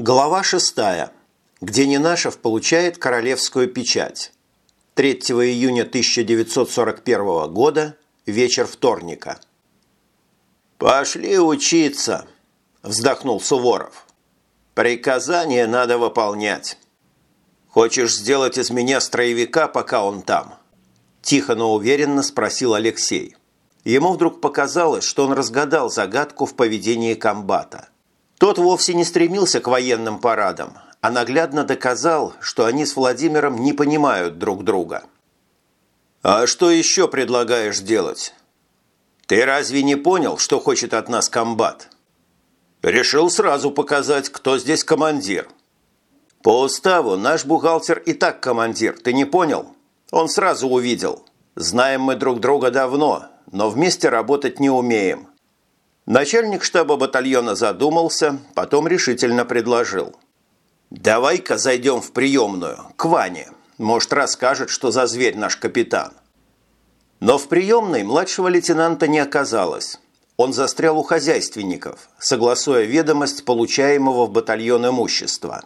Глава 6. Где Ненашев получает королевскую печать. 3 июня 1941 года, вечер вторника. «Пошли учиться», – вздохнул Суворов. «Приказание надо выполнять. Хочешь сделать из меня строевика, пока он там?» Тихо, но уверенно спросил Алексей. Ему вдруг показалось, что он разгадал загадку в поведении комбата – тот вовсе не стремился к военным парадам, а наглядно доказал, что они с Владимиром не понимают друг друга. «А что еще предлагаешь делать? Ты разве не понял, что хочет от нас комбат?» «Решил сразу показать, кто здесь командир». «По уставу наш бухгалтер и так командир, ты не понял? Он сразу увидел. Знаем мы друг друга давно, но вместе работать не умеем. Начальник штаба батальона задумался, потом решительно предложил. «Давай-ка зайдем в приемную, к Ване. Может, расскажет, что за зверь наш капитан». Но в приемной младшего лейтенанта не оказалось. Он застрял у хозяйственников, согласуя ведомость получаемого в батальон имущества.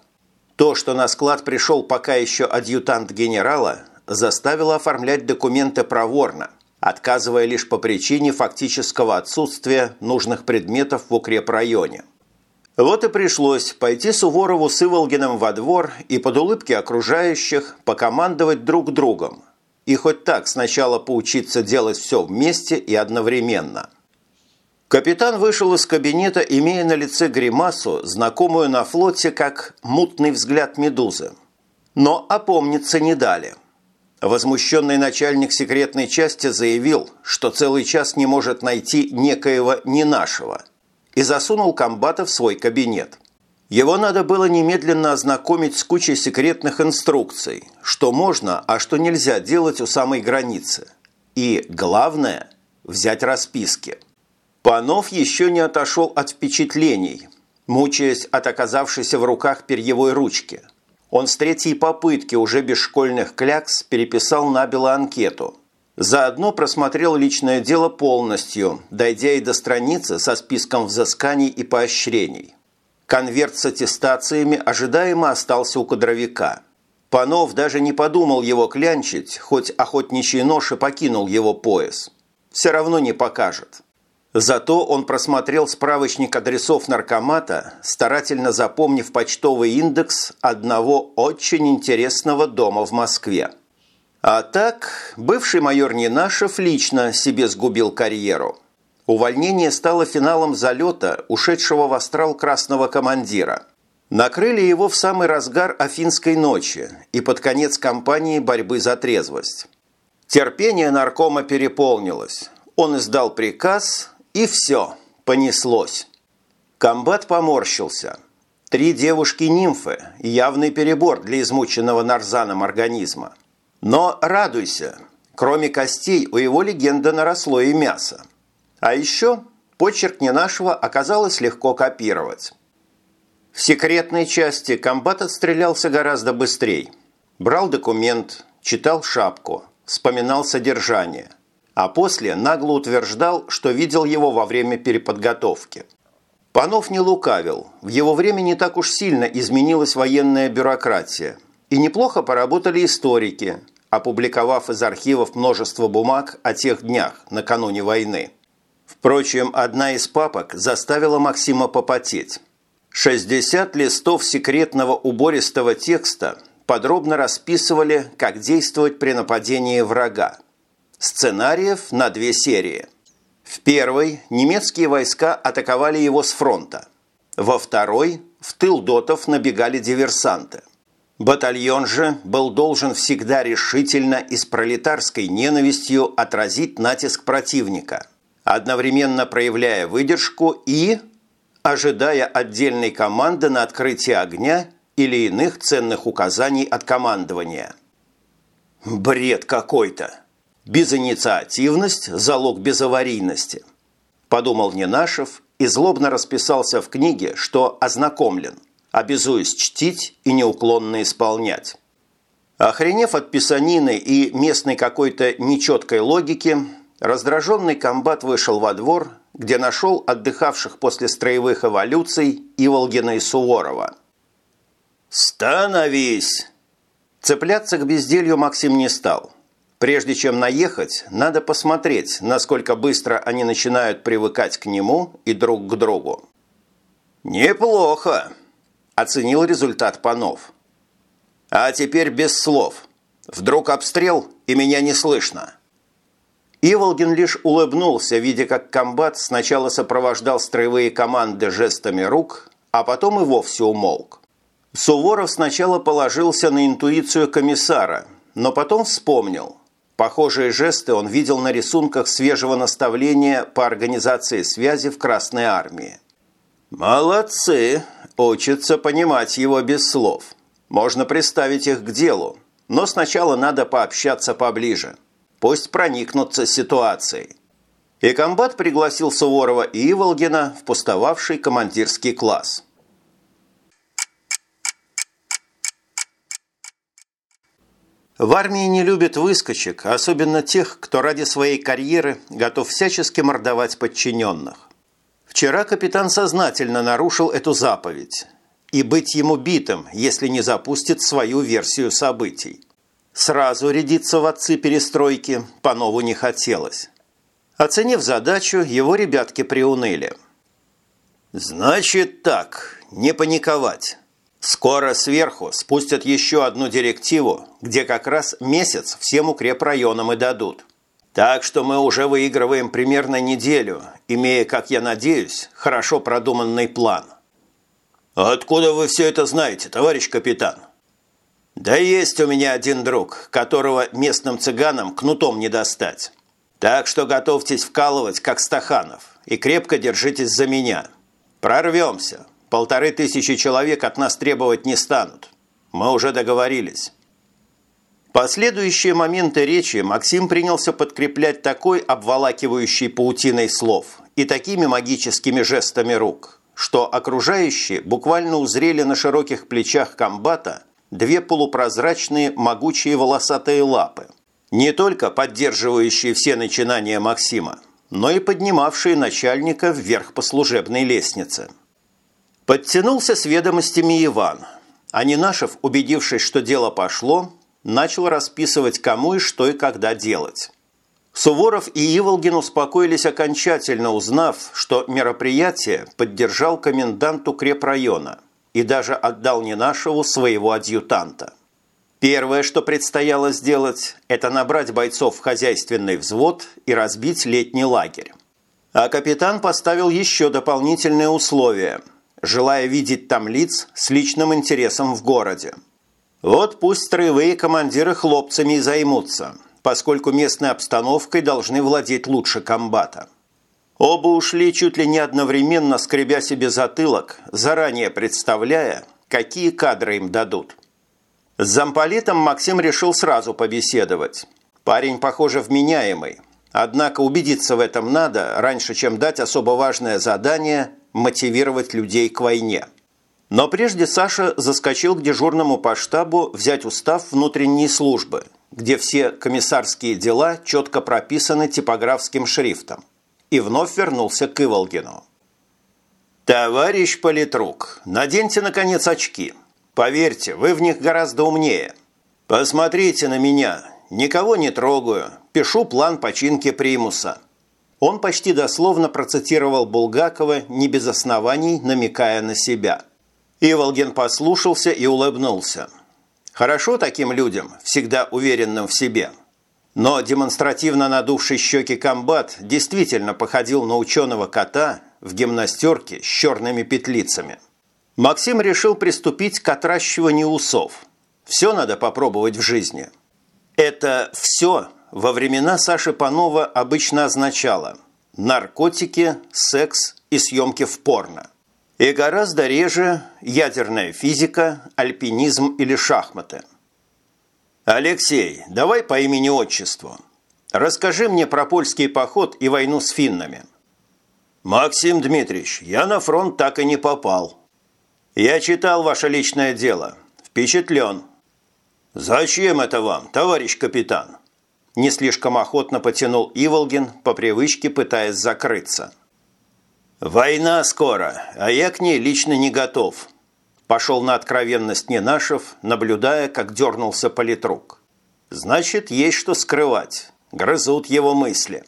То, что на склад пришел пока еще адъютант генерала, заставило оформлять документы проворно – отказывая лишь по причине фактического отсутствия нужных предметов в укрепрайоне. Вот и пришлось пойти Суворову с Иволгиным во двор и под улыбки окружающих покомандовать друг другом. И хоть так сначала поучиться делать все вместе и одновременно. Капитан вышел из кабинета, имея на лице гримасу, знакомую на флоте как «мутный взгляд медузы». Но опомниться не дали – Возмущенный начальник секретной части заявил, что целый час не может найти некоего не нашего, и засунул комбата в свой кабинет. Его надо было немедленно ознакомить с кучей секретных инструкций, что можно, а что нельзя делать у самой границы. И, главное, взять расписки. Панов еще не отошел от впечатлений, мучаясь от оказавшейся в руках перьевой ручки – он с третьей попытки уже без школьных клякс переписал набело анкету. Заодно просмотрел личное дело полностью, дойдя и до страницы со списком взысканий и поощрений. Конверт с аттестациями ожидаемо остался у кадровика. Панов даже не подумал его клянчить, хоть охотничий нож и покинул его пояс. Все равно не покажет. Зато он просмотрел справочник адресов наркомата, старательно запомнив почтовый индекс одного очень интересного дома в Москве. А так, бывший майор Нинашев лично себе сгубил карьеру. Увольнение стало финалом залета, ушедшего в астрал красного командира. Накрыли его в самый разгар Афинской ночи и под конец кампании борьбы за трезвость. Терпение наркома переполнилось. Он издал приказ, и все, понеслось. Комбат поморщился. Три девушки-нимфы – явный перебор для измученного нарзаном организма. Но радуйся, кроме костей у его легенды наросло и мясо. А еще почерк не нашего оказалось легко копировать. В секретной части комбат отстрелялся гораздо быстрее. Брал документ, читал шапку, вспоминал содержание – а после нагло утверждал, что видел его во время переподготовки. Панов не лукавил, в его время не так уж сильно изменилась военная бюрократия, и неплохо поработали историки, опубликовав из архивов множество бумаг о тех днях накануне войны. Впрочем, одна из папок заставила Максима попотеть. 60 листов секретного убористого текста подробно расписывали, как действовать при нападении врага. Сценариев на две серии. В первой немецкие войска атаковали его с фронта. Во второй в тыл дотов набегали диверсанты. Батальон же был должен всегда решительно и с пролетарской ненавистью отразить натиск противника, одновременно проявляя выдержку и ожидая отдельной команды на открытие огня или иных ценных указаний от командования. Бред какой-то! Безинициативность – залог безаварийности. Подумал Ненашев и злобно расписался в книге, что ознакомлен, обязуясь чтить и неуклонно исполнять. Охренев от писанины и местной какой-то нечеткой логики, раздраженный комбат вышел во двор, где нашел отдыхавших после строевых эволюций Иволгина и Суворова. «Становись!» Цепляться к безделью Максим не стал. Прежде чем наехать, надо посмотреть, насколько быстро они начинают привыкать к нему и друг к другу. «Неплохо!» – оценил результат Панов. «А теперь без слов. Вдруг обстрел, и меня не слышно». Иволгин лишь улыбнулся, видя, как комбат сначала сопровождал строевые команды жестами рук, а потом и вовсе умолк. Суворов сначала положился на интуицию комиссара, но потом вспомнил. Похожие жесты он видел на рисунках свежего наставления по организации связи в Красной Армии. «Молодцы! Учатся понимать его без слов. Можно приставить их к делу, но сначала надо пообщаться поближе. Пусть проникнутся ситуацией». И комбат пригласил Суворова и Иволгина в пустовавший командирский класс – В армии не любят выскочек, особенно тех, кто ради своей карьеры готов всячески мордовать подчиненных. Вчера капитан сознательно нарушил эту заповедь. И быть ему битым, если не запустит свою версию событий. Сразу рядиться в отцы перестройки по-нову не хотелось. Оценив задачу, его ребятки приуныли. «Значит так, не паниковать». Скоро сверху спустят еще одну директиву, где как раз месяц всем укрепрайонам и дадут. Так что мы уже выигрываем примерно неделю, имея, как я надеюсь, хорошо продуманный план. «Откуда вы все это знаете, товарищ капитан?» «Да есть у меня один друг, которого местным цыганам кнутом не достать. Так что готовьтесь вкалывать, как Стаханов, и крепко держитесь за меня. Прорвемся, Полторы тысячи человек от нас требовать не станут. Мы уже договорились». Последующие моменты речи Максим принялся подкреплять такой обволакивающей паутиной слов и такими магическими жестами рук, что окружающие буквально узрели на широких плечах комбата две полупрозрачные могучие волосатые лапы, не только поддерживающие все начинания Максима, но и поднимавшие начальника вверх по служебной лестнице – Подтянулся с ведомостями Иван, а Нинашев, убедившись, что дело пошло, начал расписывать, кому и что и когда делать. Суворов и Иволгин успокоились окончательно, узнав, что мероприятие поддержал комендант укрепрайона и даже отдал Нинашеву своего адъютанта. Первое, что предстояло сделать, это набрать бойцов в хозяйственный взвод и разбить летний лагерь. А капитан поставил еще дополнительные условия – желая видеть там лиц с личным интересом в городе. Вот пусть строевые командиры хлопцами и займутся, поскольку местной обстановкой должны владеть лучше комбата. Оба ушли чуть ли не одновременно, скребя себе затылок, заранее представляя, какие кадры им дадут. С замполитом Максим решил сразу побеседовать. Парень, похоже, вменяемый. Однако убедиться в этом надо, раньше чем дать особо важное задание мотивировать людей к войне. Но прежде Саша заскочил к дежурному по штабу взять устав внутренней службы, где все комиссарские дела четко прописаны типографским шрифтом, и вновь вернулся к Иволгину. «Товарищ политрук, наденьте, наконец, очки. Поверьте, вы в них гораздо умнее. Посмотрите на меня. Никого не трогаю. Пишу план починки примуса. Он почти дословно процитировал Булгакова не без оснований, намекая на себя. Иволгин послушался и улыбнулся. Хорошо таким людям, всегда уверенным в себе. Но демонстративно надувший щеки комбат действительно походил на ученого кота в гимнастерке с черными петлицами. Максим решил приступить к отращиванию усов. Все надо попробовать в жизни. Это «все» во времена Саши Панова обычно означало наркотики, секс и съемки в порно. И гораздо реже ядерная физика, альпинизм или шахматы. «Алексей, давай по имени-отчеству. Расскажи мне про польский поход и войну с финнами». «Максим Дмитриевич, я на фронт так и не попал». «Я читал ваше личное дело. Впечатлен». «Зачем это вам, товарищ капитан?» Не слишком охотно потянул Иволгин, по привычке пытаясь закрыться. «Война скоро, а я к ней лично не готов. Пошел на откровенность Ненашев, наблюдая, как дернулся политрук. Значит, есть что скрывать. Грызут его мысли.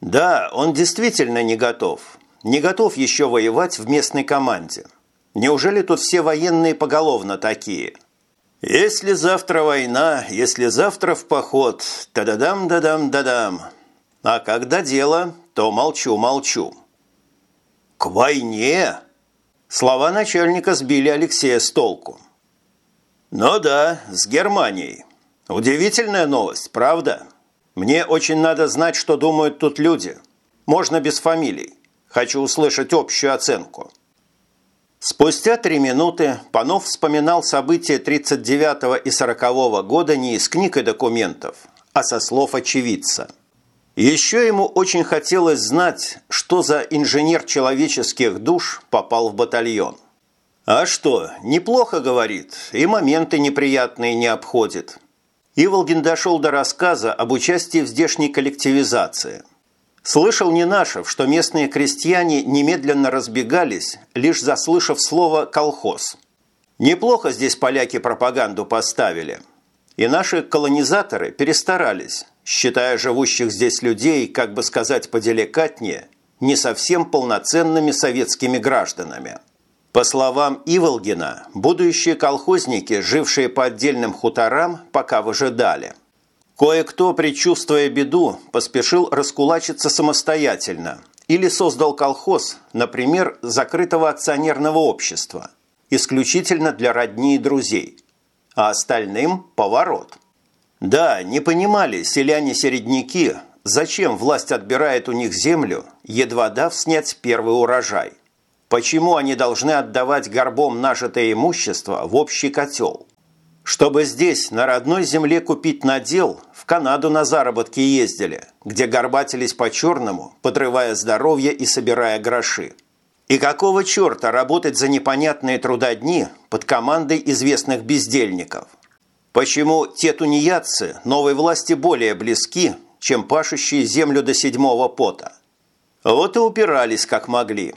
Да, он действительно не готов. Не готов еще воевать в местной команде. Неужели тут все военные поголовно такие? Если завтра война, если завтра в поход, та-да-дам-да-дам-да-дам. А когда дело, то молчу-молчу. К войне? Слова начальника сбили Алексея с толку. Ну да, с Германией. Удивительная новость, правда? Мне очень надо знать, что думают тут люди. Можно без фамилий. Хочу услышать общую оценку. Спустя три минуты Панов вспоминал события 39 и 40 года не из книг и документов, а со слов очевидца. Еще ему очень хотелось знать, что за инженер человеческих душ попал в батальон. А что, неплохо, говорит, и моменты неприятные не обходит. Иволгин дошел до рассказа об участии в здешней коллективизации – Слышал Ненашев, что местные крестьяне немедленно разбегались, лишь заслышав слово «колхоз». Неплохо здесь поляки пропаганду поставили. И наши колонизаторы перестарались, считая живущих здесь людей, как бы сказать поделикатнее, не совсем полноценными советскими гражданами. По словам Иволгина, будущие колхозники, жившие по отдельным хуторам, пока выжидали – Кое-кто, предчувствуя беду, поспешил раскулачиться самостоятельно или создал колхоз, например, закрытого акционерного общества, исключительно для родни и друзей, а остальным – поворот. Да, не понимали селяне-середняки, зачем власть отбирает у них землю, едва дав снять первый урожай. Почему они должны отдавать горбом нажитое имущество в общий котел – чтобы здесь, на родной земле, купить надел, в Канаду на заработки ездили, где горбатились по-черному, подрывая здоровье и собирая гроши. И какого черта работать за непонятные трудодни под командой известных бездельников? Почему те тунеядцы новой власти более близки, чем пашущие землю до седьмого пота? Вот и упирались как могли.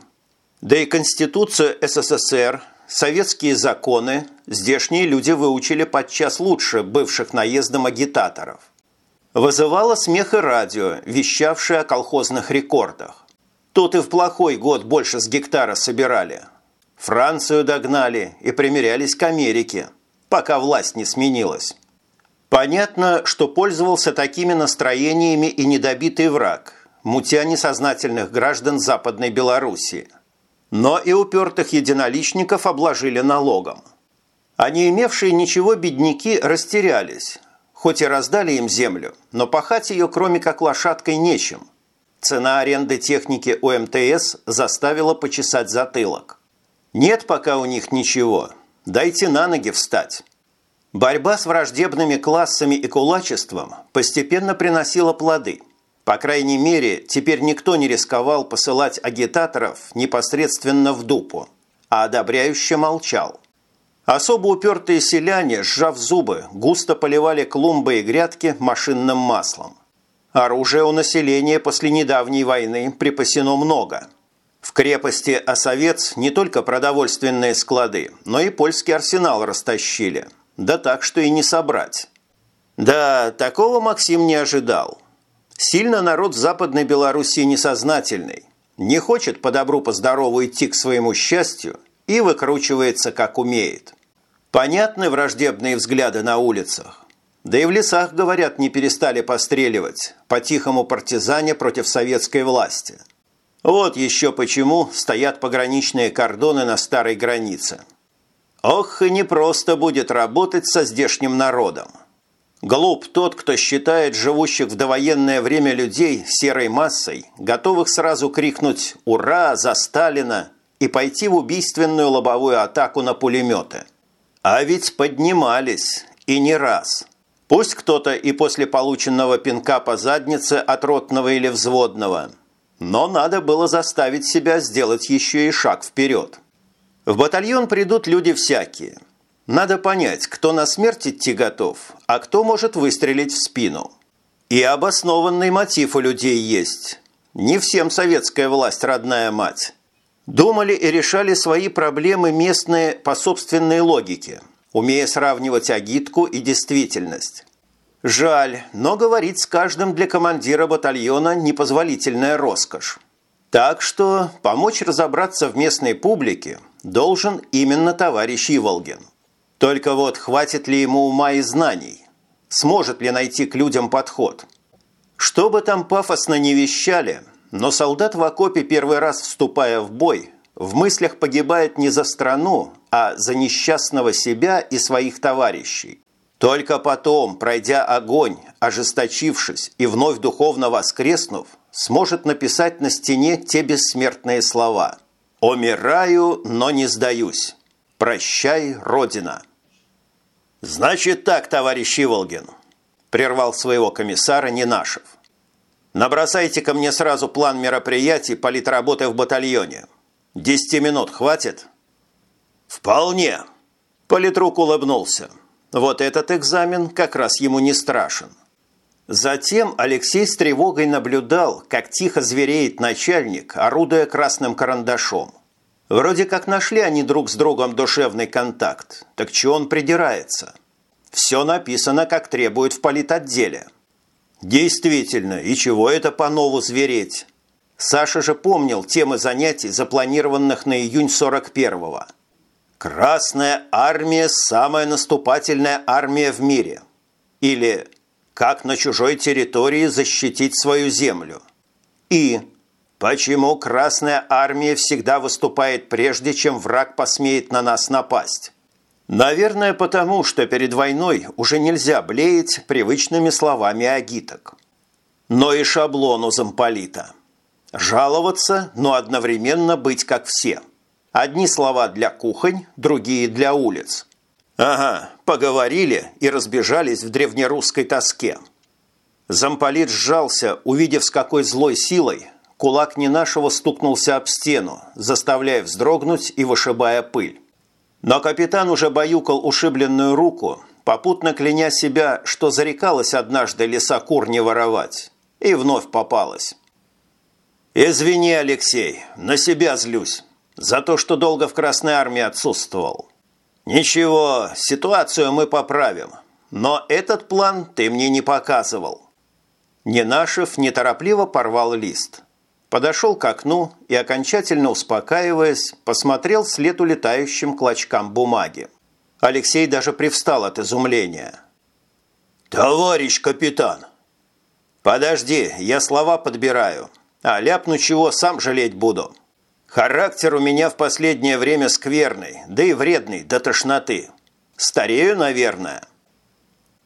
Да и Конституцию СССР – Советские законы здешние люди выучили подчас лучше бывших наездом агитаторов. Вызывало смех и радио, вещавшее о колхозных рекордах. Тут и в плохой год больше с гектара собирали. Францию догнали и примерялись к Америке, пока власть не сменилась. Понятно, что пользовался такими настроениями и недобитый враг, мутя несознательных граждан Западной Белоруссии – но и упертых единоличников обложили налогом. А не имевшие ничего бедняки растерялись, хоть и раздали им землю, но пахать ее кроме как лошадкой нечем. Цена аренды техники у МТС заставила почесать затылок. Нет пока у них ничего, дайте на ноги встать. Борьба с враждебными классами и кулачеством постепенно приносила плоды – по крайней мере, теперь никто не рисковал посылать агитаторов непосредственно в дупу, а одобряюще молчал. Особо упертые селяне, сжав зубы, густо поливали клумбы и грядки машинным маслом. Оружия у населения после недавней войны припасено много. В крепости Осовец не только продовольственные склады, но и польский арсенал растащили. Да так, что и не собрать. Да, такого Максим не ожидал. Сильно народ Западной Белоруссии несознательный, не хочет по добру, по здорову идти к своему счастью и выкручивается, как умеет. Понятны враждебные взгляды на улицах. Да и в лесах, говорят, не перестали постреливать по-тихому партизане против советской власти. Вот еще почему стоят пограничные кордоны на старой границе. Ох, и непросто будет работать со здешним народом. Глуп тот, кто считает живущих в довоенное время людей серой массой, готовых сразу крикнуть «Ура! За Сталина!» и пойти в убийственную лобовую атаку на пулеметы. А ведь поднимались, и не раз. Пусть кто-то и после полученного пинка по заднице от ротного или взводного, но надо было заставить себя сделать еще и шаг вперед. В батальон придут люди всякие – надо понять, кто на смерть идти готов, а кто может выстрелить в спину. И обоснованный мотив у людей есть. Не всем советская власть родная мать. Думали и решали свои проблемы местные по собственной логике, умея сравнивать агитку и действительность. Жаль, но говорить с каждым для командира батальона непозволительная роскошь. Так что помочь разобраться в местной публике должен именно товарищ Иволгин. Только вот хватит ли ему ума и знаний? Сможет ли найти к людям подход? Что бы там пафосно не вещали, но солдат в окопе первый раз вступая в бой, в мыслях погибает не за страну, а за несчастного себя и своих товарищей. Только потом, пройдя огонь, ожесточившись и вновь духовно воскреснув, сможет написать на стене те бессмертные слова «Умираю, но не сдаюсь. Прощай, Родина». «Значит так, товарищ Иволгин», – прервал своего комиссара Нинашев. «Набросайте ко мне сразу план мероприятий политработы в батальоне. Десяти минут хватит?» «Вполне», – политрук улыбнулся. Вот этот экзамен как раз ему не страшен. Затем Алексей с тревогой наблюдал, как тихо звереет начальник, орудуя красным карандашом. Вроде как нашли они друг с другом душевный контакт. Так чего он придирается? Все написано, как требует в политотделе. Действительно, и чего это по-нову звереть? Саша же помнил темы занятий, запланированных на июнь 41-го. «Красная армия – самая наступательная армия в мире». Или «Как на чужой территории защитить свою землю». И Почему Красная Армия всегда выступает прежде, чем враг посмеет на нас напасть? Наверное, потому, что перед войной уже нельзя блеять привычными словами агиток. Но и шаблону замполита. Жаловаться, но одновременно быть как все. Одни слова для кухонь, другие для улиц. Ага, поговорили и разбежались в древнерусской тоске. Замполит сжался, увидев, с какой злой силой Кулак не стукнулся об стену, заставляя вздрогнуть и вышибая пыль. Но капитан уже баюкал ушибленную руку, попутно кляня себя, что зарекалась однажды леса кур не воровать, и вновь попалась. «Извини, Алексей, на себя злюсь, за то, что долго в Красной Армии отсутствовал. Ничего, ситуацию мы поправим, но этот план ты мне не показывал». Ненашев неторопливо порвал лист – подошел к окну и, окончательно успокаиваясь, посмотрел след улетающим клочкам бумаги. Алексей даже привстал от изумления. «Товарищ капитан!» «Подожди, я слова подбираю, а ляпну чего, сам жалеть буду. Характер у меня в последнее время скверный, да и вредный до тошноты. Старею, наверное».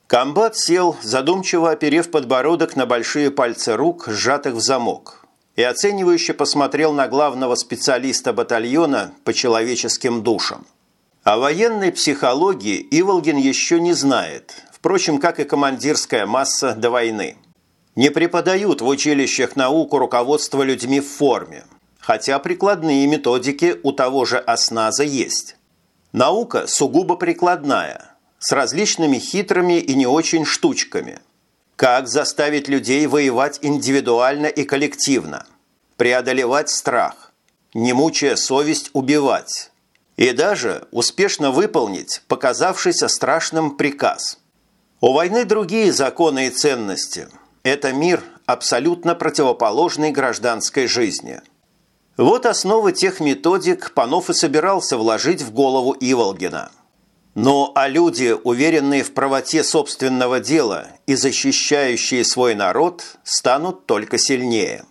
Комбат сел, задумчиво оперев подбородок на большие пальцы рук, сжатых в замок, и оценивающе посмотрел на главного специалиста батальона по человеческим душам. О военной психологии Иволгин еще не знает, впрочем, как и командирская масса до войны. Не преподают в училищах науку руководства людьми в форме, хотя прикладные методики у того же осназа есть. Наука сугубо прикладная, с различными хитрыми и не очень штучками – как заставить людей воевать индивидуально и коллективно? Преодолевать страх, не мучая совесть убивать. И даже успешно выполнить показавшийся страшным приказ. У войны другие законы и ценности. Это мир, абсолютно противоположный гражданской жизни. Вот основы тех методик Панов и собирался вложить в голову Иволгина – но а люди, уверенные в правоте собственного дела и защищающие свой народ, станут только сильнее.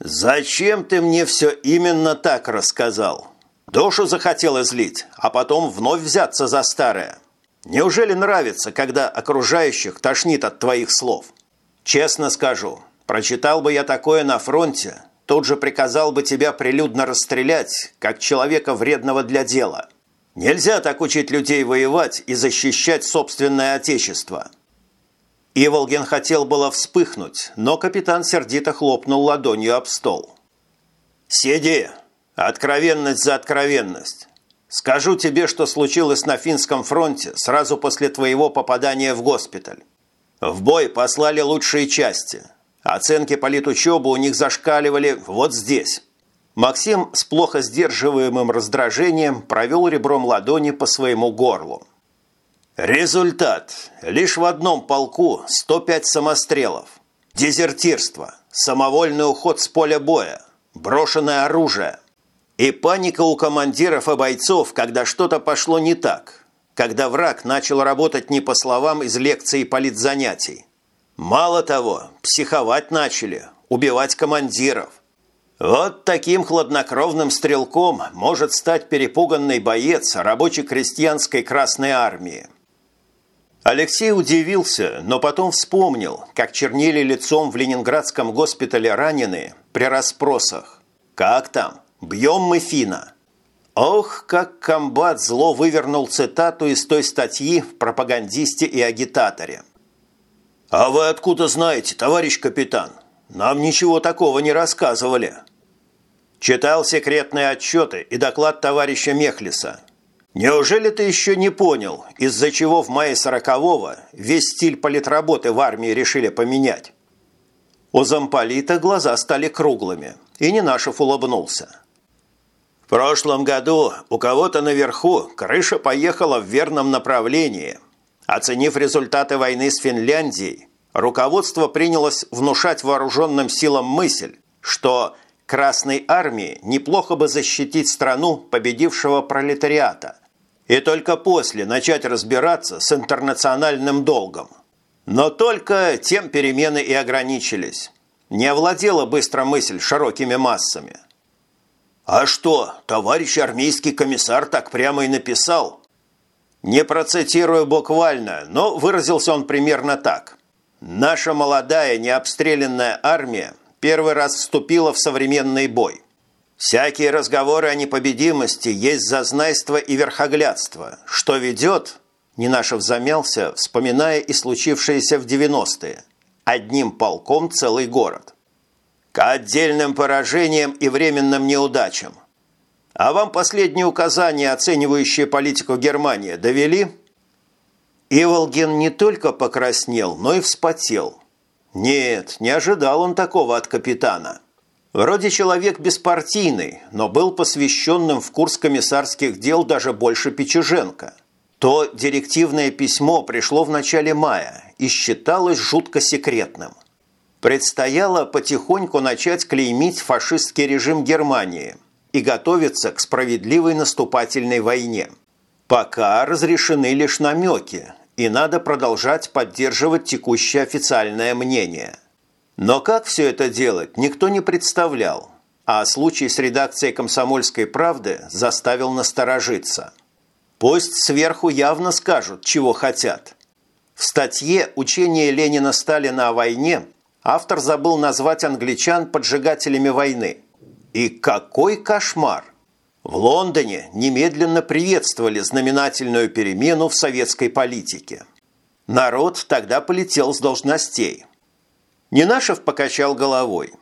«Зачем ты мне все именно так рассказал? Душу захотел излить, а потом вновь взяться за старое. Неужели нравится, когда окружающих тошнит от твоих слов? Честно скажу, прочитал бы я такое на фронте, тут же приказал бы тебя прилюдно расстрелять, как человека вредного для дела». Нельзя так учить людей воевать и защищать собственное отечество. Иволгин хотел было вспыхнуть, но капитан сердито хлопнул ладонью об стол. «Сиди! Откровенность за откровенность! Скажу тебе, что случилось на финском фронте сразу после твоего попадания в госпиталь. В бой послали лучшие части. Оценки политучебы у них зашкаливали вот здесь. Максим с плохо сдерживаемым раздражением провел ребром ладони по своему горлу. Результат. Лишь в одном полку 105 самострелов. Дезертирство. Самовольный уход с поля боя. Брошенное оружие. И паника у командиров и бойцов, когда что-то пошло не так. Когда враг начал работать не по словам из лекций и политзанятий. Мало того, психовать начали, убивать командиров. Вот таким хладнокровным стрелком может стать перепуганный боец рабоче-крестьянской Красной Армии. Алексей удивился, но потом вспомнил, как чернили лицом в ленинградском госпитале раненые при расспросах. «Как там? Бьем мы Фина?» Ох, как комбат зло вывернул цитату из той статьи в пропагандисте и агитаторе. «А вы откуда знаете, товарищ капитан? Нам ничего такого не рассказывали». Читал секретные отчеты и доклад товарища Мехлиса. Неужели ты еще не понял, из-за чего в мае сорокового весь стиль политработы в армии решили поменять? У замполита глаза стали круглыми, и Ненашев улыбнулся. В прошлом году у кого-то наверху крыша поехала в верном направлении. Оценив результаты войны с Финляндией, руководство принялось внушать вооруженным силам мысль, что Красной армии неплохо бы защитить страну победившего пролетариата и только после начать разбираться с интернациональным долгом. Но только тем перемены и ограничились. Не овладела быстро мысль широкими массами. «А что, товарищ армейский комиссар так прямо и написал?» Не процитирую буквально, но выразился он примерно так. «Наша молодая необстрелянная армия первый раз вступила в современный бой. Всякие разговоры о непобедимости есть зазнайство и верхоглядство, что ведет, Нинашев замялся, вспоминая и случившееся в 90-е, одним полком целый город. К отдельным поражениям и временным неудачам. А вам последние указания, оценивающие политику Германии, довели? Иволгин не только покраснел, но и вспотел – нет, не ожидал он такого от капитана. Вроде человек беспартийный, но был посвященным в курс комиссарских дел даже больше Печеженко. То директивное письмо пришло в начале мая и считалось жутко секретным. Предстояло потихоньку начать клеймить фашистский режим Германии и готовиться к справедливой наступательной войне. Пока разрешены лишь намеки, и надо продолжать поддерживать текущее официальное мнение. Но как все это делать, никто не представлял, а случай с редакцией «Комсомольской правды» заставил насторожиться. Пусть сверху явно скажут, чего хотят. В статье «Учение Ленина-Сталина о войне» автор забыл назвать англичан поджигателями войны. И какой кошмар! В Лондоне немедленно приветствовали знаменательную перемену в советской политике. Народ тогда полетел с должностей. Ненашев покачал головой.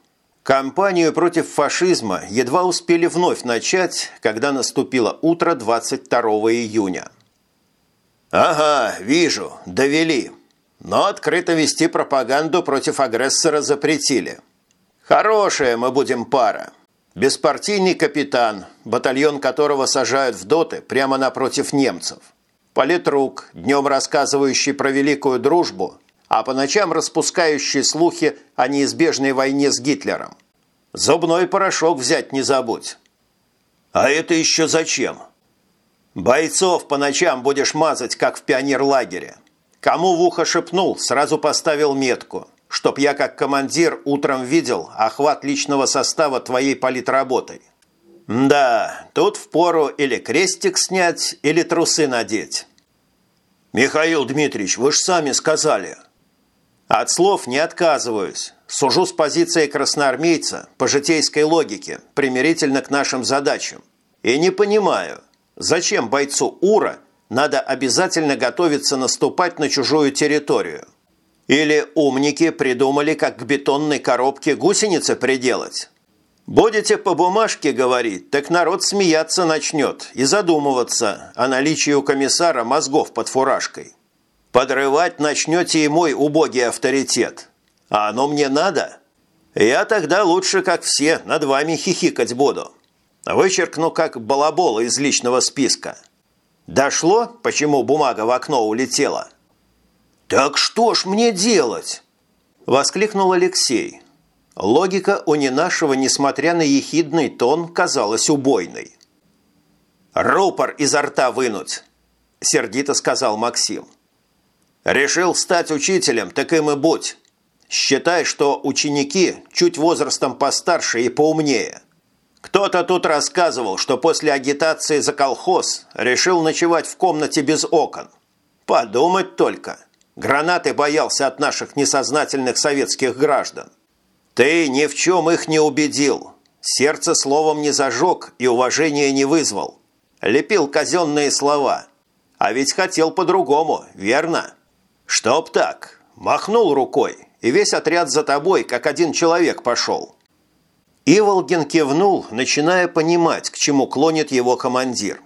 Кампанию против фашизма едва успели вновь начать, когда наступило утро 22 июня. «Ага, вижу, довели. Но открыто вести пропаганду против агрессора запретили. Хорошая мы будем пара. Беспартийный капитан, батальон которого сажают в доты прямо напротив немцев. Политрук, днем рассказывающий про великую дружбу, а по ночам распускающий слухи о неизбежной войне с Гитлером. Зубной порошок взять не забудь. А это еще зачем? Бойцов по ночам будешь мазать, как в пионерлагере. Кому в ухо шепнул, сразу поставил метку – чтоб я как командир утром видел охват личного состава твоей политработой. Да, тут впору или крестик снять, или трусы надеть. Михаил Дмитриевич, вы же сами сказали. От слов не отказываюсь. Сужу с позиции красноармейца по житейской логике, примирительно к нашим задачам. И не понимаю, зачем бойцу УРА надо обязательно готовиться наступать на чужую территорию – или умники придумали, как к бетонной коробке гусеницы приделать? Будете по бумажке говорить, так народ смеяться начнет и задумываться о наличии у комиссара мозгов под фуражкой. Подрывать начнете и мой убогий авторитет. А оно мне надо? Я тогда лучше, как все, над вами хихикать буду. Вычеркну как балабола из личного списка. Дошло, почему бумага в окно улетела? «Так что ж мне делать?» – воскликнул Алексей. Логика у Ненашева, несмотря на ехидный тон, казалась убойной. «Рупор изо рта вынуть!» – сердито сказал Максим. «Решил стать учителем, так им и будь. Считай, что ученики чуть возрастом постарше и поумнее. Кто-то тут рассказывал, что после агитации за колхоз решил ночевать в комнате без окон. Подумать только. Гранаты боялся от наших несознательных советских граждан. Ты ни в чем их не убедил. Сердце словом не зажег и уважения не вызвал. Лепил казенные слова. А ведь хотел по-другому, верно? Чтоб так. Махнул рукой, и весь отряд за тобой, как один человек, пошел. Иволгин кивнул, начиная понимать, к чему клонит его командир.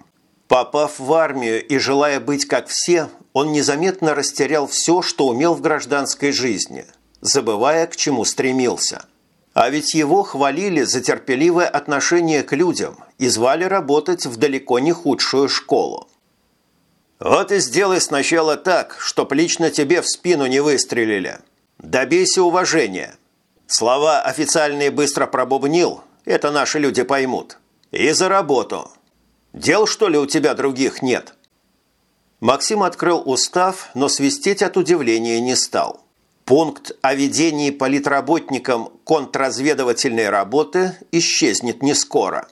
Попав в армию и желая быть как все, он незаметно растерял все, что умел в гражданской жизни – забывая, к чему стремился. А ведь его хвалили за терпеливое отношение к людям и звали работать в далеко не худшую школу. «Вот и сделай сначала так, чтоб лично тебе в спину не выстрелили. Добейся уважения. Слова официальные быстро пробубнил, это наши люди поймут. И за работу. Дел, что ли, у тебя других нет?» Максим открыл устав, но свистеть от удивления не стал. Пункт о ведении политработникам контрразведывательной работы исчезнет не скоро.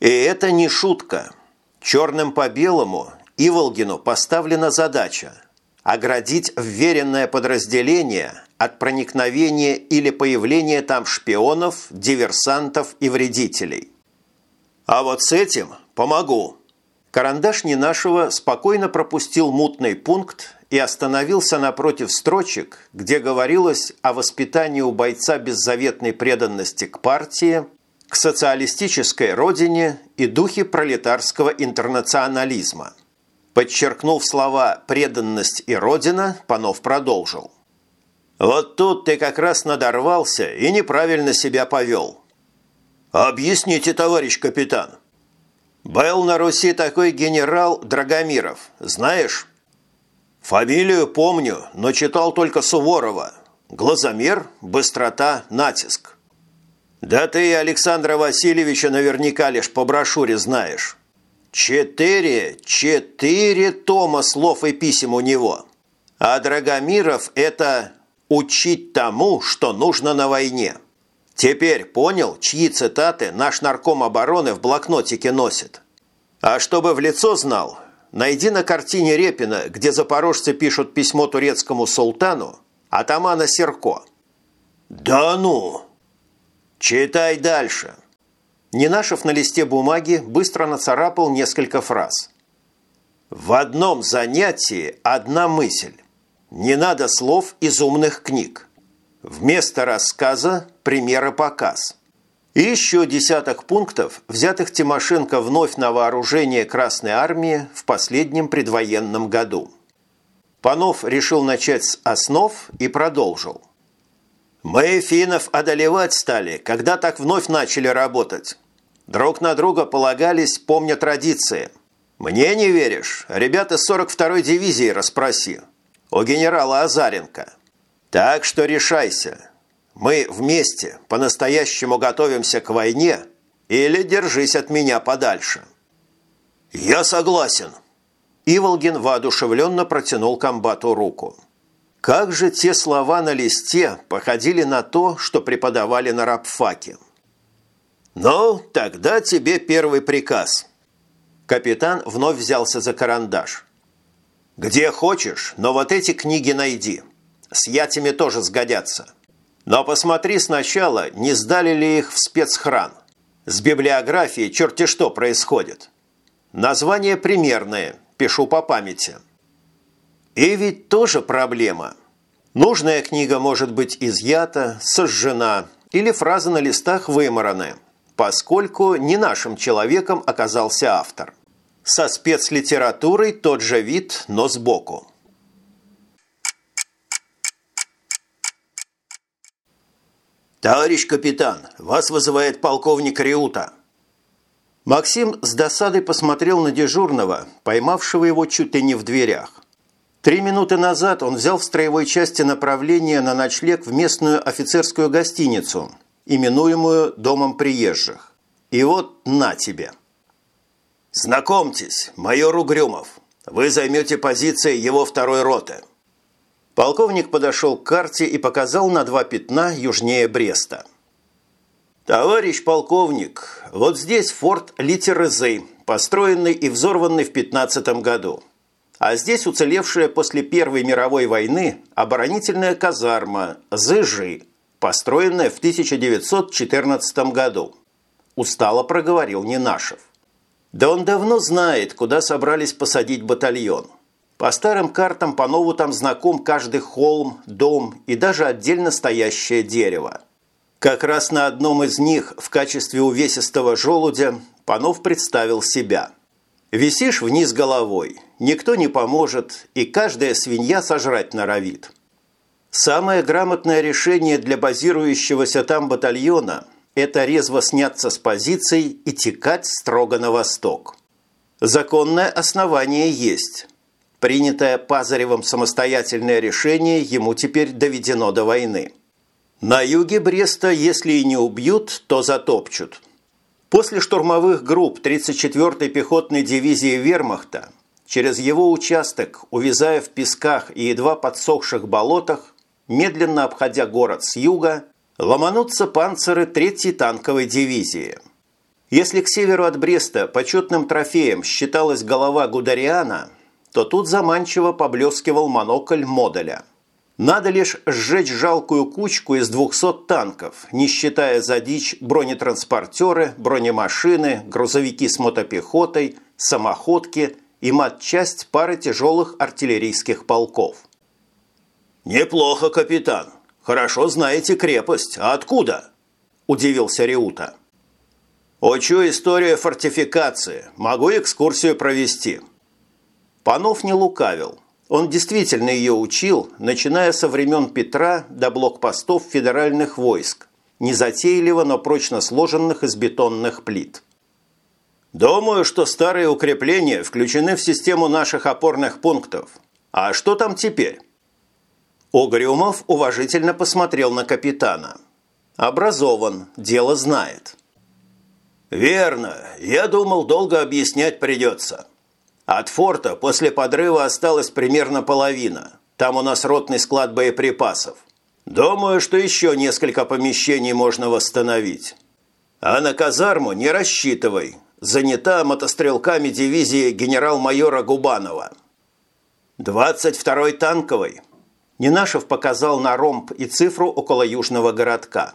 И это не шутка. Черным по белому Иволгину поставлена задача оградить вверенное подразделение от проникновения или появления там шпионов, диверсантов и вредителей. А вот с этим помогу. Карандаш Ненашева спокойно пропустил мутный пункт и остановился напротив строчек, где говорилось о воспитании у бойца беззаветной преданности к партии, к социалистической родине и духе пролетарского интернационализма. Подчеркнув слова «преданность» и «родина», Панов продолжил. «Вот тут ты как раз надорвался и неправильно себя повел». «Объясните, товарищ капитан». «Был на Руси такой генерал Драгомиров, знаешь?» Фамилию помню, но читал только Суворова. Глазомер, быстрота, натиск. Да ты и Александра Васильевича наверняка лишь по брошюре знаешь. Четыре, четыре тома слов и писем у него. А Драгомиров – это «учить тому, что нужно на войне». Теперь понял, чьи цитаты наш нарком обороны в блокнотике носит. А чтобы в лицо знал, Найди на картине Репина, где запорожцы пишут письмо турецкому султану, атамана Серко. Да ну! Читай дальше. Ненашев на листе бумаги быстро нацарапал несколько фраз. В одном занятии одна мысль. Не надо слов из умных книг. Вместо рассказа – примера показ. И еще десяток пунктов, взятых Тимошенко вновь на вооружение Красной Армии в последнем предвоенном году. Панов решил начать с основ и продолжил. «Мы финнов одолевать стали, когда так вновь начали работать. Друг на друга полагались, помня традиции. Мне не веришь? Ребята с 42-й дивизии расспроси. У генерала Азаренко. Так что решайся». Мы вместе по-настоящему готовимся к войне или держись от меня подальше». «Я согласен». Иволгин воодушевленно протянул комбату руку. Как же те слова на листе походили на то, что преподавали на рабфаке. «Ну, тогда тебе первый приказ». Капитан вновь взялся за карандаш. «Где хочешь, но вот эти книги найди. С ятями тоже сгодятся». Но посмотри сначала, не сдали ли их в спецхран. С библиографией черти что происходит. Название примерное, пишу по памяти. И ведь тоже проблема. Нужная книга может быть изъята, сожжена или фразы на листах вымораны, поскольку не нашим человеком оказался автор. Со спецлитературой тот же вид, но сбоку. «Товарищ капитан, вас вызывает полковник Риута». Максим с досадой посмотрел на дежурного, поймавшего его чуть ли не в дверях. Три минуты назад он взял в строевой части направление на ночлег в местную офицерскую гостиницу, именуемую «Домом приезжих». И вот на тебе. «Знакомьтесь, майор Угрюмов. Вы займете позиции его второй роты». Полковник подошел к карте и показал на два пятна южнее Бреста. «Товарищ полковник, вот здесь форт Литерезы, построенный и взорванный в 15 году. А здесь уцелевшая после Первой мировой войны оборонительная казарма Зыжи, построенная в 1914 году. Устало проговорил Нинашев. Да он давно знает, куда собрались посадить батальон. По старым картам по-нову там знаком каждый холм, дом и даже отдельно стоящее дерево. Как раз на одном из них в качестве увесистого желудя Панов представил себя. Висишь вниз головой, никто не поможет, и каждая свинья сожрать норовит. Самое грамотное решение для базирующегося там батальона – это резво сняться с позиций и текать строго на восток. Законное основание есть. Принятое Пазаревым самостоятельное решение ему теперь доведено до войны. На юге Бреста, если и не убьют, то затопчут. После штурмовых групп 34-й пехотной дивизии Вермахта через его участок, увязая в песках и едва подсохших болотах, медленно обходя город с юга, ломанутся панциры 3-й танковой дивизии. Если к северу от Бреста почетным трофеем считалась голова Гудариана, то тут заманчиво поблескивал монокль модуля – надо лишь сжечь жалкую кучку из 200 танков, не считая за дичь бронетранспортеры, бронемашины, грузовики с мотопехотой, самоходки и матчасть пары тяжелых артиллерийских полков. «Неплохо, капитан. Хорошо знаете крепость. А откуда?» – удивился Риута. «Учу историю фортификации. Могу экскурсию провести». Панов не лукавил. Он действительно ее учил, начиная со времен Петра до блокпостов федеральных войск, незатейливо, но прочно сложенных из бетонных плит. «Думаю, что старые укрепления включены в систему наших опорных пунктов. А что там теперь?» Угрюмов уважительно посмотрел на капитана. «Образован, дело знает». «Верно. Я думал, долго объяснять придется». От форта после подрыва осталась примерно половина. Там у нас ротный склад боеприпасов. Думаю, что еще несколько помещений можно восстановить. А на казарму не рассчитывай. Занята мотострелками дивизии генерал-майора Губанова. 22-й танковый. Нинашев показал на ромб и цифру около южного городка.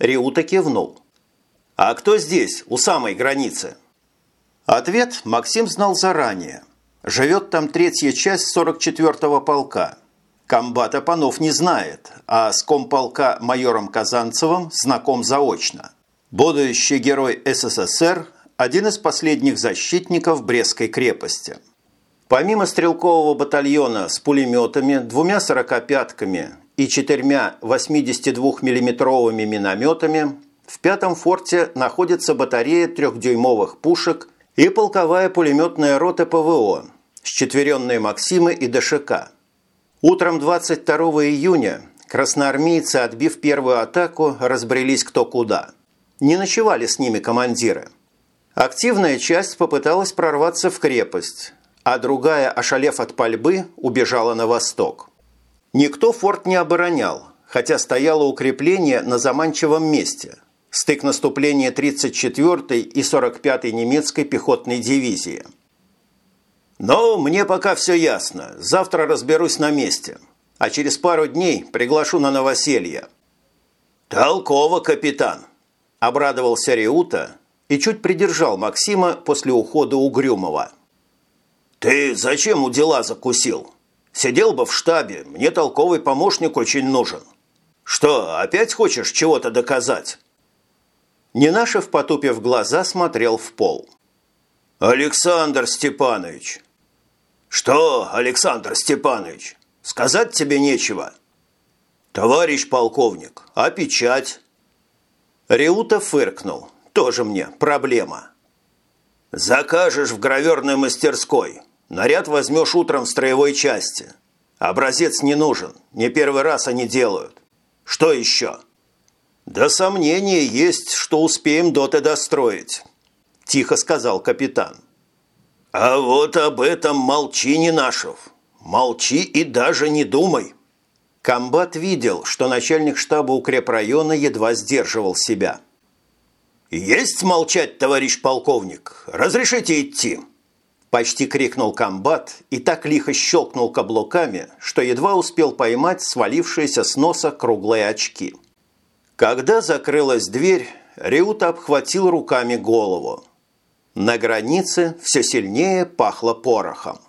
Риута кивнул. «А кто здесь, у самой границы?» Ответ Максим знал заранее. Живет там третья часть 44-го полка. Комбата Панов не знает, а с комполка майором Казанцевым знаком заочно. Будущий герой СССР – один из последних защитников Брестской крепости. Помимо стрелкового батальона с пулеметами, двумя сорокопятками и четырьмя 82-миллиметровыми минометами, в пятом форте находится батарея трехдюймовых пушек – и полковая пулеметная рота ПВО, счетверенные Максимы и ДШК. Утром 22 июня красноармейцы, отбив первую атаку, разбрелись кто куда. Не ночевали с ними командиры. Активная часть попыталась прорваться в крепость, а другая, ошалев от пальбы, убежала на восток. Никто форт не оборонял, хотя стояло укрепление на заманчивом месте – стык наступления 34-й и 45-й немецкой пехотной дивизии. Но мне пока все ясно. Завтра разберусь на месте. А через пару дней приглашу на новоселье. Толково, капитан, обрадовался Риута и чуть придержал Максима после ухода Угрюмова. Ты зачем у дела закусил? Сидел бы в штабе, мне толковый помощник очень нужен. Что, опять хочешь чего-то доказать? Ненашев, потупив глаза, смотрел в пол. «Александр Степанович!» «Что, Александр Степанович, сказать тебе нечего?» «Товарищ полковник, а печать? Реута фыркнул. Тоже мне проблема. Закажешь в граверной мастерской. Наряд возьмешь утром в строевой части. Образец не нужен. Не первый раз они делают. Что еще? Да сомнение есть, что успеем доты достроить. Тихо сказал капитан. А вот об этом молчи, Нинашев. Молчи и даже не думай. Комбат видел, что начальник штаба укрепрайона едва сдерживал себя. «Есть молчать, товарищ полковник? Разрешите идти?» Почти крикнул комбат и так лихо щелкнул каблуками, что едва успел поймать свалившиеся с носа круглые очки. Когда закрылась дверь, Реута обхватил руками голову. На границе все сильнее пахло порохом.